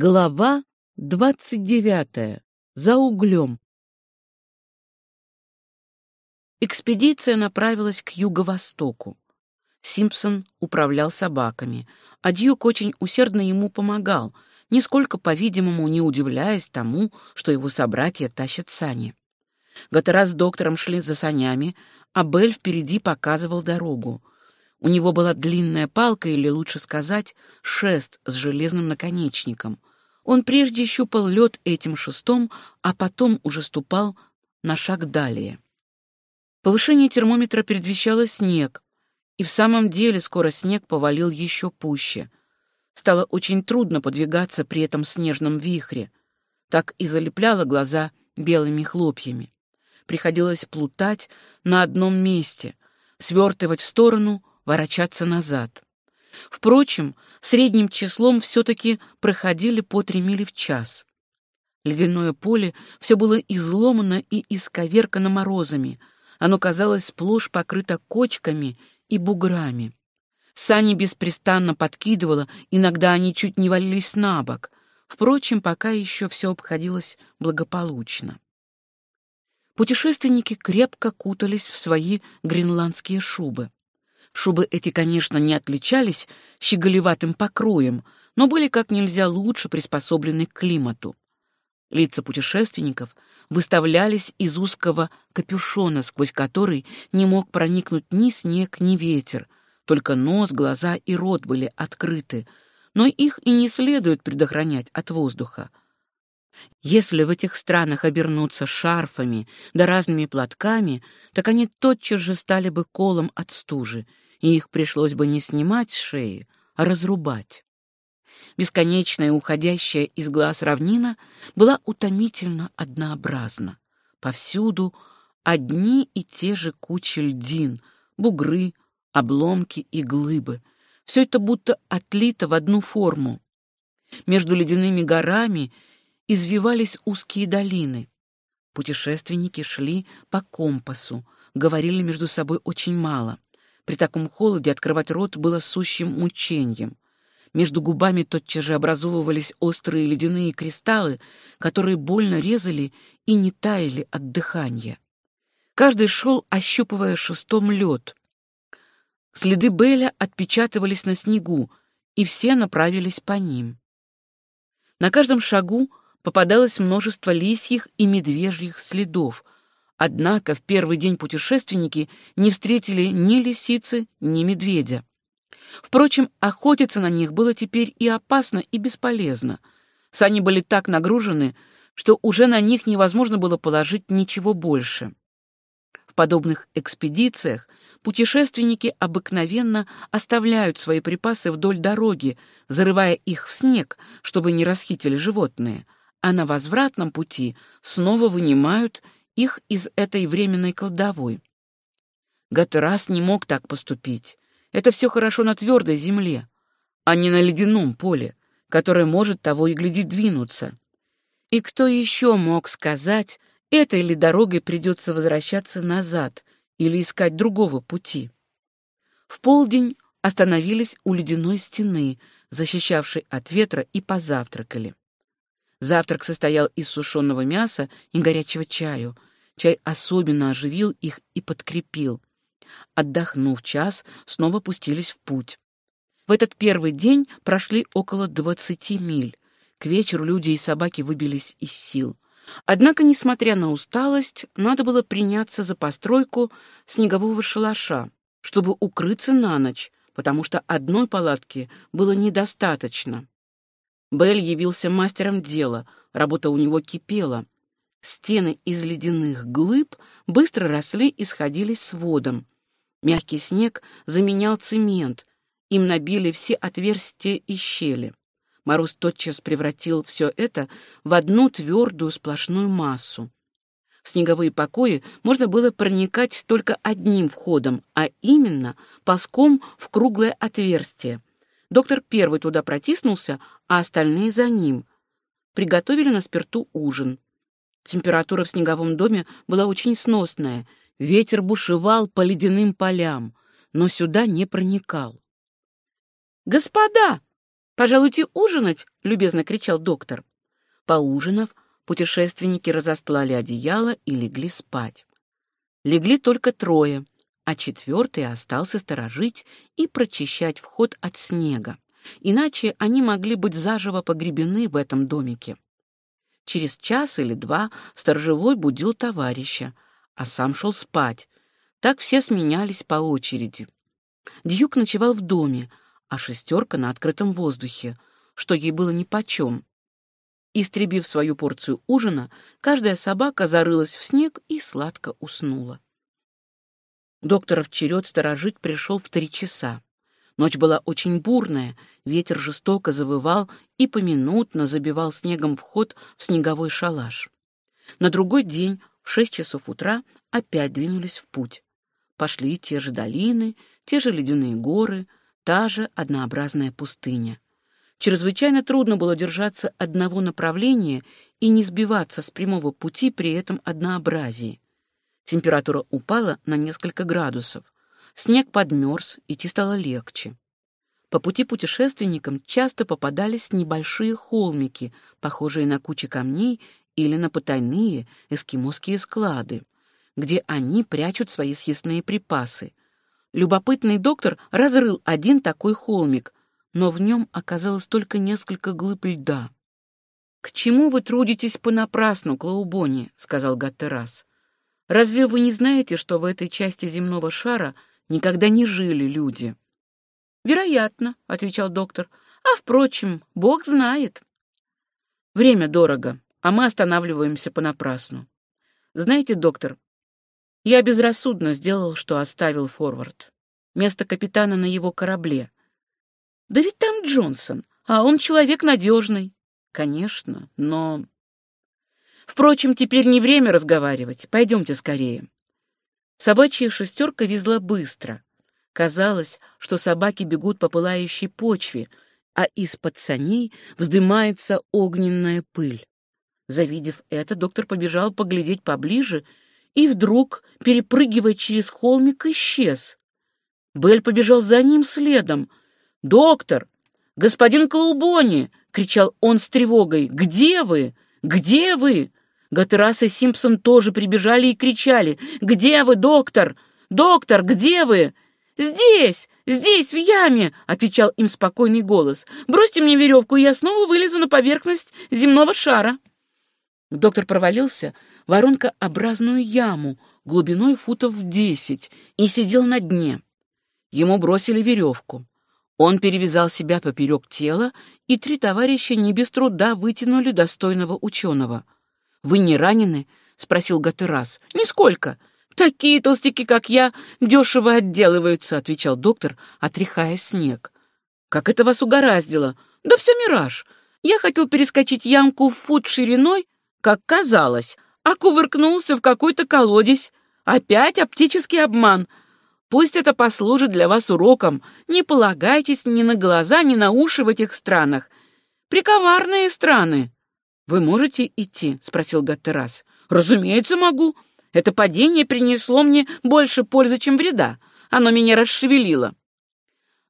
Глава двадцать девятая. За углем. Экспедиция направилась к юго-востоку. Симпсон управлял собаками, а Дьюк очень усердно ему помогал, нисколько, по-видимому, не удивляясь тому, что его собратья тащат сани. Гатера с доктором шли за санями, а Белль впереди показывал дорогу. У него была длинная палка, или, лучше сказать, шест с железным наконечником — он прежде щупал лед этим шестом, а потом уже ступал на шаг далее. Повышение термометра предвещало снег, и в самом деле скоро снег повалил еще пуще. Стало очень трудно подвигаться при этом снежном вихре. Так и залепляло глаза белыми хлопьями. Приходилось плутать на одном месте, свертывать в сторону, ворочаться назад. Впрочем, средним числом все-таки проходили по три мили в час. Ледяное поле все было изломано и исковеркано морозами. Оно казалось сплошь покрыто кочками и буграми. Сани беспрестанно подкидывало, иногда они чуть не валились на бок. Впрочем, пока еще все обходилось благополучно. Путешественники крепко кутались в свои гренландские шубы. Шубы эти, конечно, не отличались щеголеватым покроем, но были как нельзя лучше приспособлены к климату. Лица путешественников выставлялись из узкого капюшона, сквозь который не мог проникнуть ни снег, ни ветер, только нос, глаза и рот были открыты, но их и не следует предохранять от воздуха. Если в этих странах обернуться шарфами да разными платками, так они тотчас же стали бы колом от стужи, и их пришлось бы не снимать с шеи, а разрубать. Бесконечная, уходящая из глаз равнина была утомительно однообразна. Повсюду одни и те же кучи льдин, бугры, обломки и глыбы. Все это будто отлито в одну форму. Между ледяными горами извивались узкие долины. Путешественники шли по компасу, говорили между собой очень мало. При таком холоде открывать рот было сущим мучением. Между губами тотчас же образовывались острые ледяные кристаллы, которые больно резали и не таяли от дыхания. Каждый шел, ощупывая шестом лед. Следы Беля отпечатывались на снегу, и все направились по ним. На каждом шагу попадалось множество лисьих и медвежьих следов — Однако в первый день путешественники не встретили ни лисицы, ни медведя. Впрочем, охотиться на них было теперь и опасно, и бесполезно. Сани были так нагружены, что уже на них невозможно было положить ничего больше. В подобных экспедициях путешественники обыкновенно оставляют свои припасы вдоль дороги, зарывая их в снег, чтобы не расхитили животные, а на возвратном пути снова вынимают их из этой временной кладовой. Гатерас не мог так поступить. Это все хорошо на твердой земле, а не на ледяном поле, которое может того и глядеть двинуться. И кто еще мог сказать, этой ли дорогой придется возвращаться назад или искать другого пути? В полдень остановились у ледяной стены, защищавшей от ветра, и позавтракали. Завтрак состоял из сушеного мяса и горячего чаю — Чай особенно оживил их и подкрепил. Отдохнув час, снова пустились в путь. В этот первый день прошли около двадцати миль. К вечеру люди и собаки выбились из сил. Однако, несмотря на усталость, надо было приняться за постройку снегового шалаша, чтобы укрыться на ночь, потому что одной палатки было недостаточно. Белль явился мастером дела, работа у него кипела — Стены из ледяных глыб быстро росли и сходились с водом. Мягкий снег заменял цемент, им набили все отверстия и щели. Мороз тотчас превратил все это в одну твердую сплошную массу. В снеговые покои можно было проникать только одним входом, а именно ползком в круглое отверстие. Доктор первый туда протиснулся, а остальные за ним. Приготовили на спирту ужин. Температура в снеговом доме была очень сносная, ветер бушевал по ледяным полям, но сюда не проникал. «Господа, пожалуйте ужинать!» — любезно кричал доктор. Поужинав, путешественники разостлали одеяло и легли спать. Легли только трое, а четвертый остался сторожить и прочищать вход от снега. Иначе они могли быть заживо погребены в этом домике. Через час или два сторожевой будил товарища, а сам шел спать. Так все сменялись по очереди. Дьюк ночевал в доме, а шестерка на открытом воздухе, что ей было нипочем. Истребив свою порцию ужина, каждая собака зарылась в снег и сладко уснула. Докторов черед сторожить пришел в три часа. Ночь была очень бурная, ветер жестоко завывал и поминутно забивал снегом вход в снеговой шалаш. На другой день в шесть часов утра опять двинулись в путь. Пошли те же долины, те же ледяные горы, та же однообразная пустыня. Чрезвычайно трудно было держаться одного направления и не сбиваться с прямого пути при этом однообразии. Температура упала на несколько градусов. Снег подмерз, идти стало легче. По пути путешественникам часто попадались небольшие холмики, похожие на кучи камней или на потайные эскимосские склады, где они прячут свои съестные припасы. Любопытный доктор разрыл один такой холмик, но в нем оказалось только несколько глыб льда. «К чему вы трудитесь понапрасну, Клаубони?» — сказал Гаттерас. «Разве вы не знаете, что в этой части земного шара никогда не жили люди?» «Вероятно», — отвечал доктор. «А, впрочем, Бог знает». «Время дорого, а мы останавливаемся понапрасну. Знаете, доктор, я безрассудно сделал, что оставил форвард. Место капитана на его корабле. Да ведь там Джонсон, а он человек надежный. Конечно, но... Впрочем, теперь не время разговаривать. Пойдемте скорее. Собачья шестерка везла быстро. Казалось, что собаки бегут по пылающей почве, а из-под саней вздымается огненная пыль. Завидев это, доктор побежал поглядеть поближе и вдруг, перепрыгивая через холмик, исчез. Белль побежал за ним следом. «Доктор! Господин Клаубони!» — кричал он с тревогой. «Где вы? Где вы?» Гатерас и Симпсон тоже прибежали и кричали. «Где вы, доктор? Доктор, где вы?» «Здесь! Здесь, в яме!» — отвечал им спокойный голос. «Бросьте мне веревку, и я снова вылезу на поверхность земного шара». Доктор провалился в воронкообразную яму глубиной футов в десять и сидел на дне. Ему бросили веревку. Он перевязал себя поперек тела, и три товарища не без труда вытянули достойного ученого. «Вы не ранены?» — спросил Гатерас. «Нисколько. Такие толстяки, как я, дешево отделываются», — отвечал доктор, отряхая снег. «Как это вас угораздило? Да все мираж. Я хотел перескочить ямку в фут шириной, как казалось, а кувыркнулся в какой-то колодец. Опять оптический обман. Пусть это послужит для вас уроком. Не полагайтесь ни на глаза, ни на уши в этих странах. Приковарные страны. Вы можете идти? спросил Гаттерас. Разумеется, могу. Это падение принесло мне больше пользы, чем вреда. Оно меня расшевелило.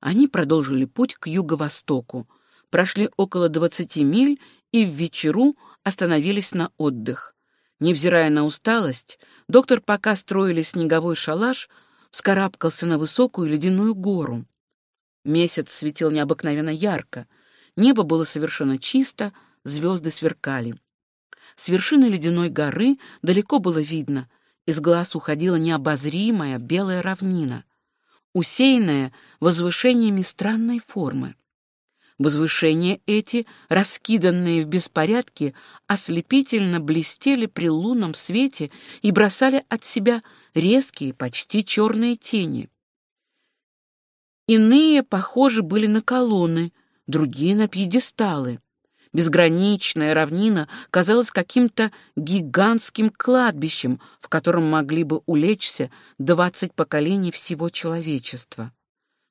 Они продолжили путь к юго-востоку, прошли около двадцати миль и в вечеру остановились на отдых. Невзирая на усталость, доктор, пока строили снеговой шалаш, вскарабкался на высокую ледяную гору. Месяц светил необыкновенно ярко, небо было совершенно чисто, звезды сверкали. С вершины ледяной горы далеко было видно, из глаз уходила необозримая белая равнина, усеянная возвышениями странной формы. Возвышения эти, раскиданные в беспорядке, ослепительно блестели при лунном свете и бросали от себя резкие, почти черные тени. Иные похожи были на колонны, другие — на пьедесталы. Безграничная равнина казалась каким-то гигантским кладбищем, в котором могли бы улечься двадцать поколений всего человечества.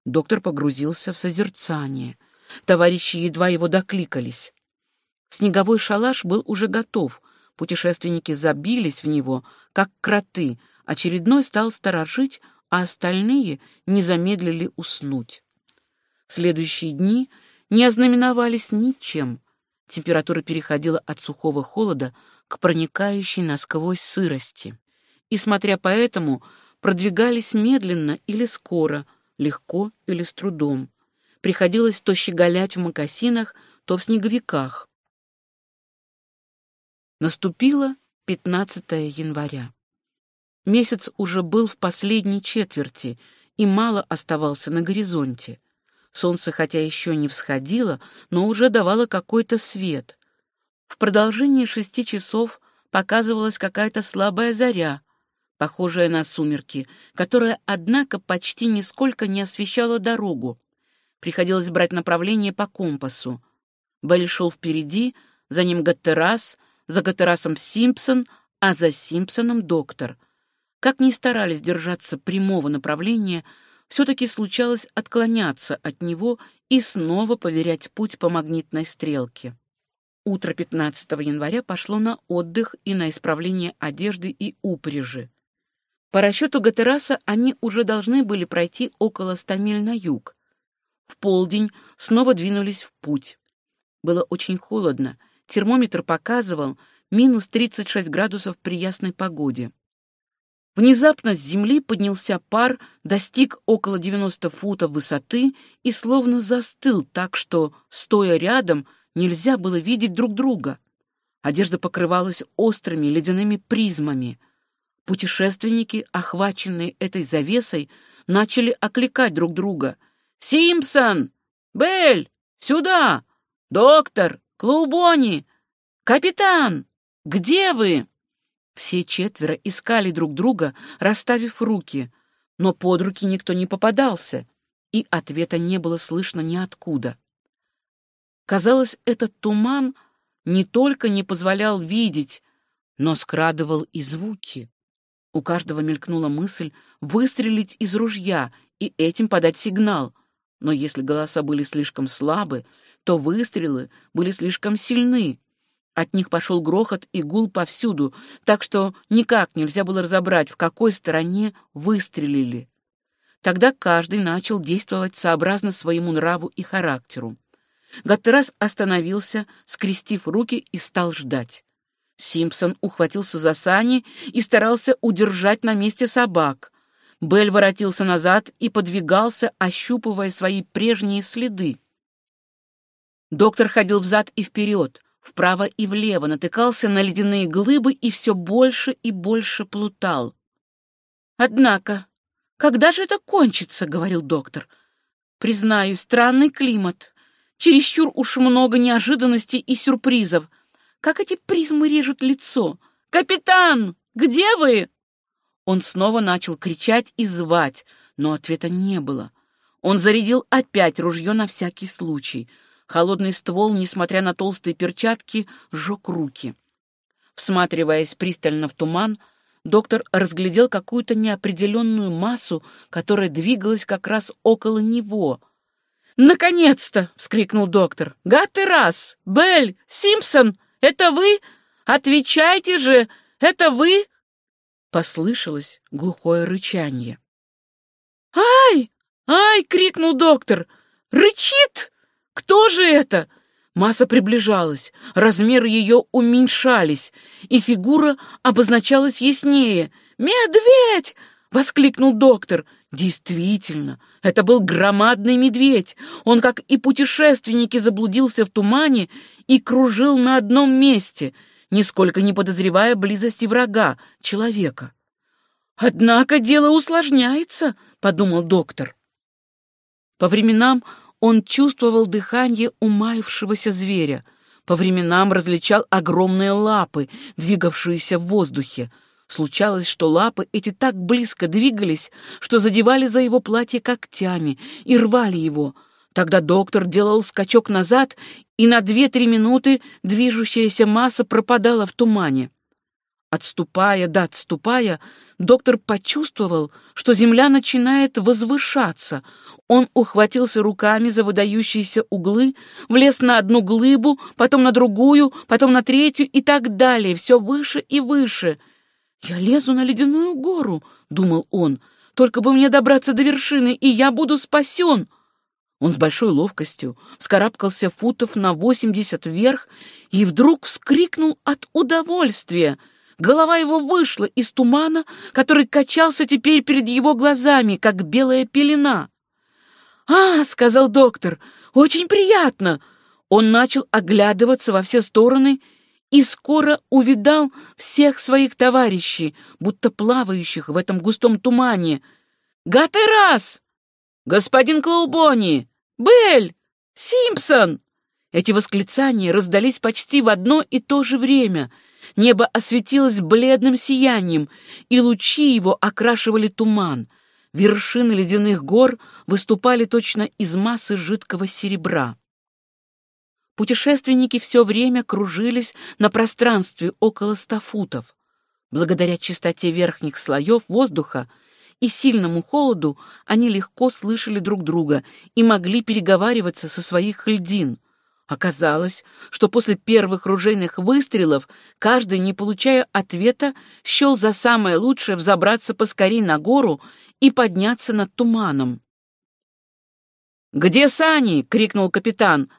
Доктор погрузился в созерцание — Товарищи едва его докликались. Снеговой шалаш был уже готов. Путешественники забились в него, как кроты. Очередной стал сторожить, а остальные не замедлили уснуть. Следующие дни не ознаменовались ничем. Температура переходила от сухого холода к проникающей насквозь сырости. И, смотря по этому, продвигались медленно или скоро, легко или с трудом. Приходилось то щеголять в мокасинах, то в снеговиках. Наступило 15 января. Месяц уже был в последней четверти, и мало оставался на горизонте. Солнце хотя еще не всходило, но уже давало какой-то свет. В продолжении шести часов показывалась какая-то слабая заря, похожая на сумерки, которая, однако, почти нисколько не освещала дорогу. Приходилось брать направление по компасу. Белль шел впереди, за ним Гаттерас, за Гаттерасом Симпсон, а за Симпсоном доктор. Как ни старались держаться прямого направления, все-таки случалось отклоняться от него и снова поверять путь по магнитной стрелке. Утро 15 января пошло на отдых и на исправление одежды и упряжи. По расчету Гатераса они уже должны были пройти около ста миль на юг. В полдень снова двинулись в путь. Было очень холодно, термометр показывал минус 36 градусов при ясной погоде. Внезапно с земли поднялся пар, достиг около 90 футов высоты и словно застыл так, что, стоя рядом, нельзя было видеть друг друга. Одежда покрывалась острыми ледяными призмами. Путешественники, охваченные этой завесой, начали окликать друг друга. «Симпсон! Белль! Сюда! Доктор! Клоубони! Капитан! Где вы?» Все четверо искали друг друга, расставив руки, но под руки никто не попадался, и ответа не было слышно ниоткуда. Казалось, этот туман не только не позволял видеть, но скрадывал и звуки. У каждого мелькнула мысль выстрелить из ружья и этим подать сигнал, но если голоса были слишком слабы, то выстрелы были слишком сильны, от них пошел грохот и гул повсюду, так что никак нельзя было разобрать, в какой стороне выстрелили. Тогда каждый начал действовать сообразно своему нраву и характеру. Гаттерас остановился, скрестив руки, и стал ждать. Симпсон ухватился за сани и старался удержать на месте собак. Белль воротился назад и подвигался, ощупывая свои прежние следы. Доктор ходил взад и вперед, вправо и влево, натыкался на ледяные глыбы и все больше и больше плутал. «Однако, когда же это кончится?» — говорил доктор. «Признаю, странный климат. Чересчур уж много неожиданностей и сюрпризов. Как эти призмы режут лицо! Капитан, где вы?» Он снова начал кричать и звать, но ответа не было. Он зарядил опять ружье на всякий случай — Холодный ствол, несмотря на толстые перчатки, сжег руки. Всматриваясь пристально в туман, доктор разглядел какую-то неопределенную массу, которая двигалась как раз около него. «Наконец-то!» — вскрикнул доктор. «Гад раз! Белль! Симпсон! Это вы? Отвечайте же! Это вы?» Послышалось глухое рычание. «Ай! Ай!» — крикнул доктор. «Рычит!» Кто же это? Масса приближалась, размеры ее уменьшались, и фигура обозначалась яснее. «Медведь!» — воскликнул доктор. Действительно, это был громадный медведь. Он, как и путешественники, заблудился в тумане и кружил на одном месте, нисколько не подозревая близости врага, человека. «Однако дело усложняется», — подумал доктор. По временам он чувствовал дыхание умаившегося зверя, по временам различал огромные лапы, двигавшиеся в воздухе. Случалось, что лапы эти так близко двигались, что задевали за его платье когтями и рвали его. Тогда доктор делал скачок назад, и на две-три минуты движущаяся масса пропадала в тумане. Отступая да отступая, доктор почувствовал, что земля начинает возвышаться. Он ухватился руками за выдающиеся углы, влез на одну глыбу, потом на другую, потом на третью и так далее, все выше и выше. «Я лезу на ледяную гору», — думал он, — «только бы мне добраться до вершины, и я буду спасен». Он с большой ловкостью вскарабкался футов на восемьдесят вверх и вдруг вскрикнул от удовольствия. Голова его вышла из тумана, который качался теперь перед его глазами, как белая пелена. «А, — сказал доктор, — очень приятно!» Он начал оглядываться во все стороны и скоро увидал всех своих товарищей, будто плавающих в этом густом тумане. «Гатерас! Господин Клаубони! Белль! Симпсон!» Эти восклицания раздались почти в одно и то же время. Небо осветилось бледным сиянием, и лучи его окрашивали туман. Вершины ледяных гор выступали точно из массы жидкого серебра. Путешественники все время кружились на пространстве около ста футов. Благодаря чистоте верхних слоев воздуха и сильному холоду они легко слышали друг друга и могли переговариваться со своих льдин. Оказалось, что после первых ружейных выстрелов каждый, не получая ответа, счел за самое лучшее взобраться поскорей на гору и подняться над туманом. «Где сани?» — крикнул капитан.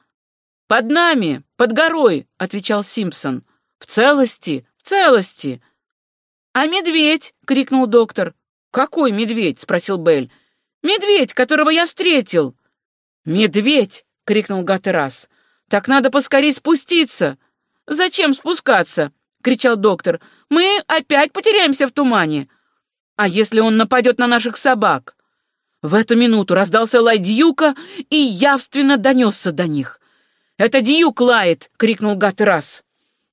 «Под нами, под горой», — отвечал Симпсон. «В целости, в целости». «А медведь?» — крикнул доктор. «Какой медведь?» — спросил Белль. «Медведь, которого я встретил». «Медведь!» — крикнул Гатерас. «Так надо поскорей спуститься». «Зачем спускаться?» — кричал доктор. «Мы опять потеряемся в тумане». «А если он нападет на наших собак?» В эту минуту раздался лай Дьюка и явственно донесся до них. «Это Дьюк лает!» — крикнул Гат раз.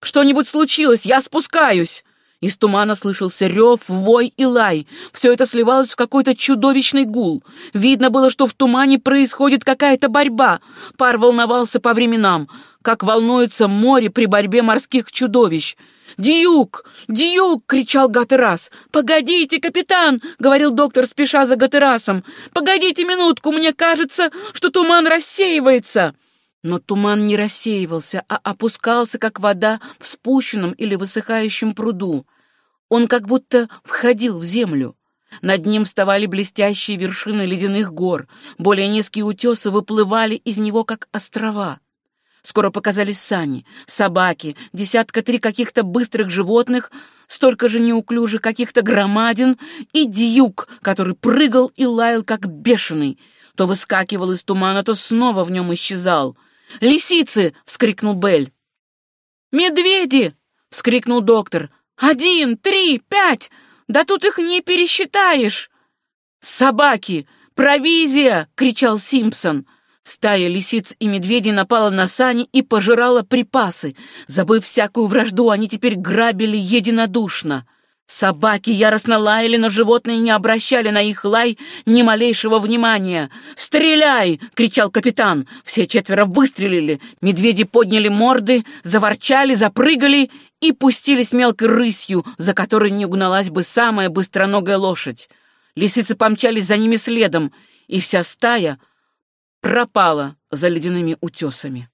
«Что-нибудь случилось, я спускаюсь!» Из тумана слышался рев, вой и лай. Все это сливалось в какой-то чудовищный гул. Видно было, что в тумане происходит какая-то борьба. Пар волновался по временам, как волнуется море при борьбе морских чудовищ. «Дьюк! Дьюк!» — кричал Гатерас. «Погодите, капитан!» — говорил доктор, спеша за Гатерасом. «Погодите минутку, мне кажется, что туман рассеивается!» Но туман не рассеивался, а опускался, как вода в спущенном или высыхающем пруду. Он как будто входил в землю. Над ним вставали блестящие вершины ледяных гор, более низкие утесы выплывали из него, как острова. Скоро показались сани, собаки, десятка три каких-то быстрых животных, столько же неуклюжих каких-то громадин и дьюк, который прыгал и лаял, как бешеный, то выскакивал из тумана, то снова в нем исчезал. «Лисицы!» — вскрикнул Белль. «Медведи!» — вскрикнул доктор. «Один, три, пять! Да тут их не пересчитаешь!» «Собаки! Провизия!» — кричал Симпсон. Стая лисиц и медведей напала на сани и пожирала припасы. Забыв всякую вражду, они теперь грабили единодушно. Собаки яростно лаяли, но животные не обращали на их лай ни малейшего внимания. «Стреляй!» — кричал капитан. Все четверо выстрелили. Медведи подняли морды, заворчали, запрыгали и пустились мелкой рысью, за которой не угналась бы самая быстроногая лошадь. Лисицы помчались за ними следом, и вся стая пропала за ледяными утесами.